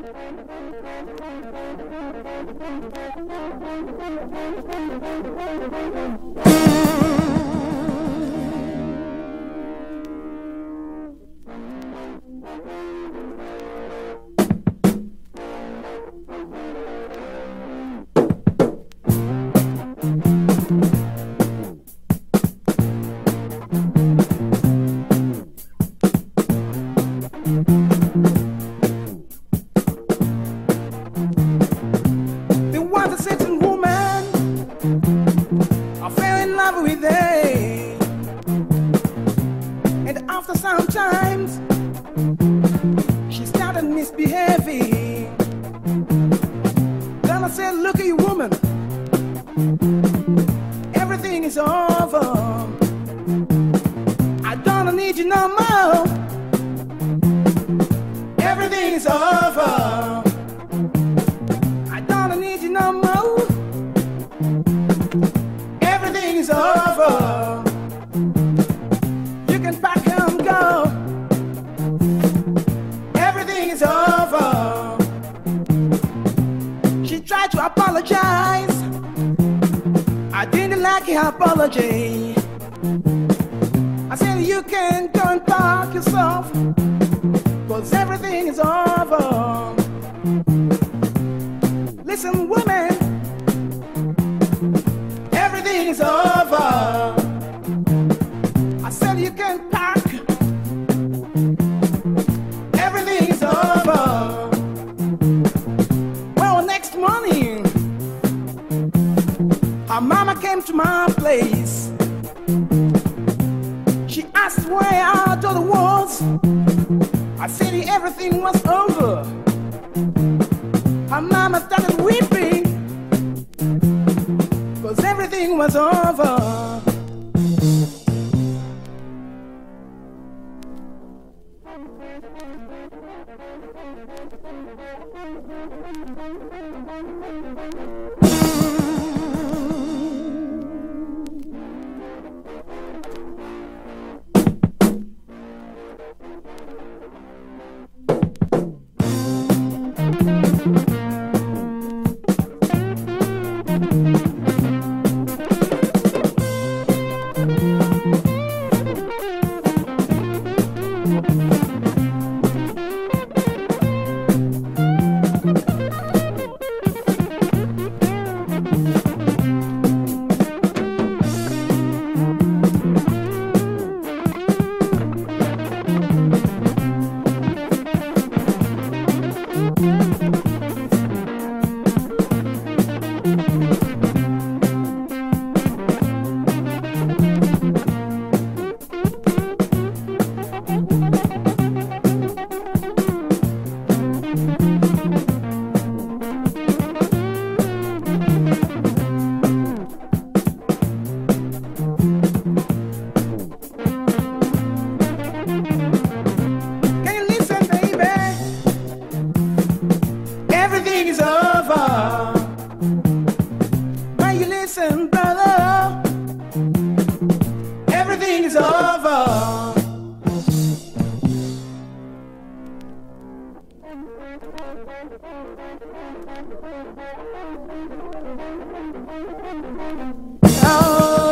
There is over. I don't need you no more. Everything is over. I don't need you no more. Everything is over. You can pack and go. Everything is over. She tried to apologize. Like apology. I said, You can go and park yourself. Cause everything her mama came to my place. She asked where I thought it was. I said everything was over. Her mama started weeping Cause everything was over mm. Can Oh.